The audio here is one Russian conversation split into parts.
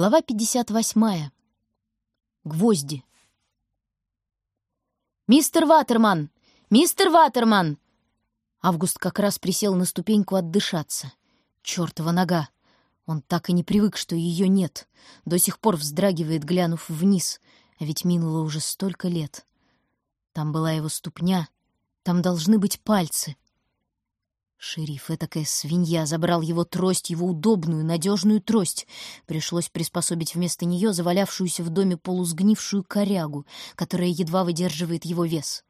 Глава 58. Гвозди. «Мистер Ватерман! Мистер Ватерман!» Август как раз присел на ступеньку отдышаться. Чёртова нога! Он так и не привык, что ее нет. До сих пор вздрагивает, глянув вниз. А ведь минуло уже столько лет. Там была его ступня, там должны быть пальцы. Шериф, этакая свинья, забрал его трость, его удобную, надежную трость. Пришлось приспособить вместо нее завалявшуюся в доме полусгнившую корягу, которая едва выдерживает его вес.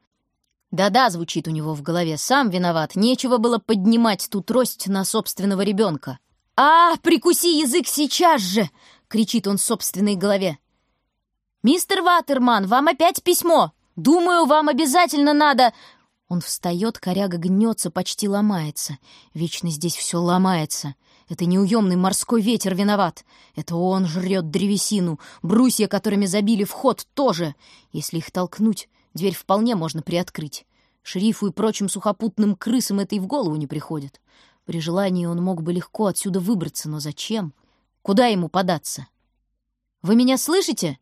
«Да-да», — звучит у него в голове, — «сам виноват. Нечего было поднимать ту трость на собственного ребенка». «А, прикуси язык сейчас же!» — кричит он собственной голове. «Мистер Ватерман, вам опять письмо! Думаю, вам обязательно надо...» Он встает, коряга гнется, почти ломается. Вечно здесь все ломается. Это неуемный морской ветер виноват. Это он жрет древесину, брусья, которыми забили вход, тоже. Если их толкнуть, дверь вполне можно приоткрыть. Шерифу и прочим сухопутным крысам это и в голову не приходит. При желании он мог бы легко отсюда выбраться, но зачем? Куда ему податься? «Вы меня слышите?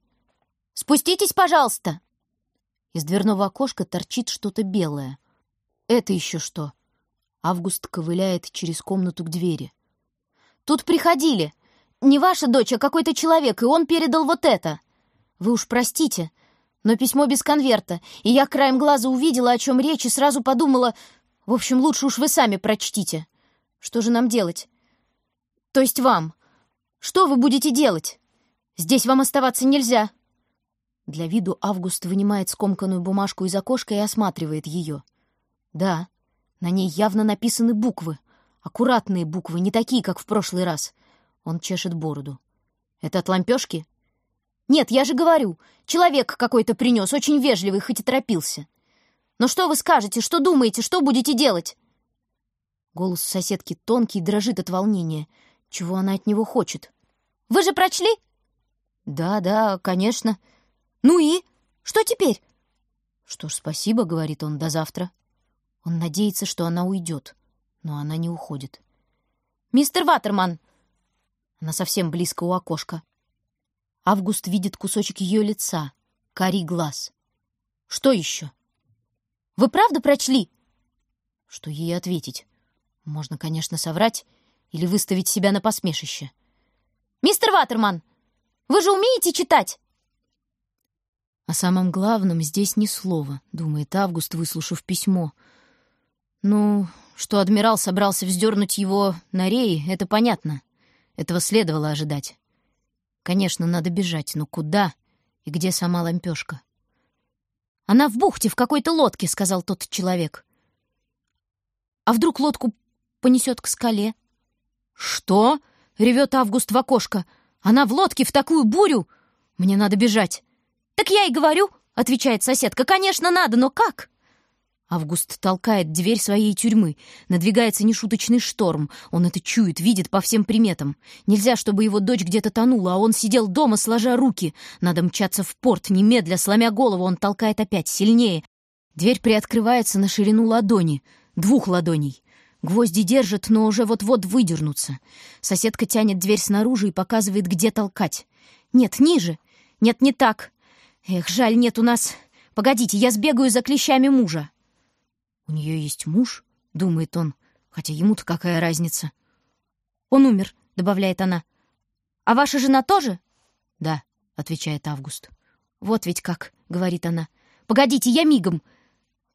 Спуститесь, пожалуйста!» Из дверного окошка торчит что-то белое. Это еще что? Август ковыляет через комнату к двери. Тут приходили. Не ваша дочь, а какой-то человек, и он передал вот это. Вы уж простите, но письмо без конверта, и я краем глаза увидела, о чем речь, и сразу подумала... В общем, лучше уж вы сами прочтите. Что же нам делать? То есть вам. Что вы будете делать? Здесь вам оставаться нельзя. Для виду Август вынимает скомканную бумажку из окошка и осматривает ее. Да, на ней явно написаны буквы. Аккуратные буквы, не такие, как в прошлый раз. Он чешет бороду. Это от лампешки? Нет, я же говорю, человек какой-то принес, очень вежливый, хоть и торопился. Но что вы скажете, что думаете, что будете делать? Голос соседки тонкий, дрожит от волнения. Чего она от него хочет? Вы же прочли? Да, да, конечно. «Ну и? Что теперь?» «Что ж, спасибо», — говорит он, — «до завтра». Он надеется, что она уйдет, но она не уходит. «Мистер Ватерман!» Она совсем близко у окошка. Август видит кусочек ее лица, карий глаз. «Что еще?» «Вы правда прочли?» Что ей ответить? Можно, конечно, соврать или выставить себя на посмешище. «Мистер Ватерман, вы же умеете читать?» О самом главном здесь ни слова, думает Август, выслушав письмо. Ну, что адмирал собрался вздернуть его на рее, это понятно. Этого следовало ожидать. Конечно, надо бежать, но куда и где сама лампешка? «Она в бухте, в какой-то лодке», — сказал тот человек. «А вдруг лодку понесет к скале?» «Что?» — ревет Август в окошко. «Она в лодке в такую бурю! Мне надо бежать!» «Так я и говорю», — отвечает соседка, — «конечно, надо, но как?» Август толкает дверь своей тюрьмы. Надвигается нешуточный шторм. Он это чует, видит по всем приметам. Нельзя, чтобы его дочь где-то тонула, а он сидел дома, сложа руки. Надо мчаться в порт. Немедля, сломя голову, он толкает опять сильнее. Дверь приоткрывается на ширину ладони. Двух ладоней. Гвозди держат, но уже вот-вот выдернутся. Соседка тянет дверь снаружи и показывает, где толкать. «Нет, ниже! Нет, не так! Эх, жаль, нет у нас... Погодите, я сбегаю за клещами мужа. У нее есть муж, думает он, хотя ему-то какая разница. Он умер, добавляет она. А ваша жена тоже? Да, отвечает Август. Вот ведь как, говорит она. Погодите, я мигом.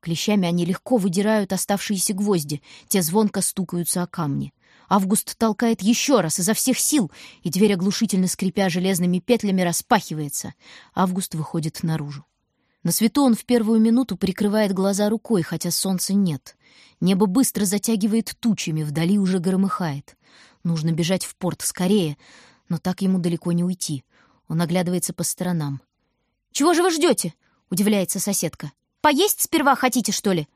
Клещами они легко выдирают оставшиеся гвозди, те звонко стукаются о камни. Август толкает еще раз изо всех сил, и дверь, оглушительно скрипя железными петлями, распахивается. Август выходит наружу. На свету он в первую минуту прикрывает глаза рукой, хотя солнца нет. Небо быстро затягивает тучами, вдали уже громыхает. Нужно бежать в порт скорее, но так ему далеко не уйти. Он оглядывается по сторонам. «Чего же вы ждете?» — удивляется соседка. «Поесть сперва хотите, что ли?»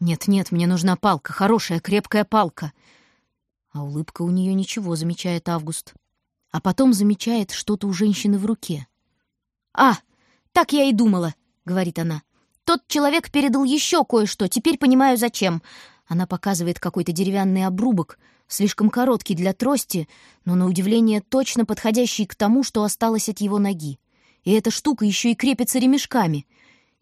«Нет-нет, мне нужна палка, хорошая, крепкая палка». А улыбка у нее ничего, замечает Август. А потом замечает что-то у женщины в руке. «А, так я и думала», — говорит она. «Тот человек передал еще кое-что, теперь понимаю, зачем». Она показывает какой-то деревянный обрубок, слишком короткий для трости, но, на удивление, точно подходящий к тому, что осталось от его ноги. И эта штука еще и крепится ремешками.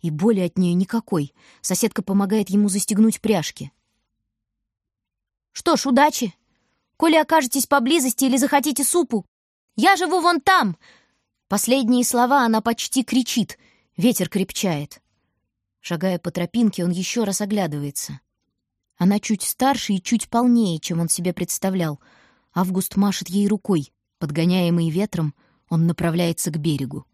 И боли от нее никакой. Соседка помогает ему застегнуть пряжки. «Что ж, удачи! Коли окажетесь поблизости или захотите супу, я живу вон там!» Последние слова она почти кричит. Ветер крепчает. Шагая по тропинке, он еще раз оглядывается. Она чуть старше и чуть полнее, чем он себе представлял. Август машет ей рукой. Подгоняемый ветром, он направляется к берегу.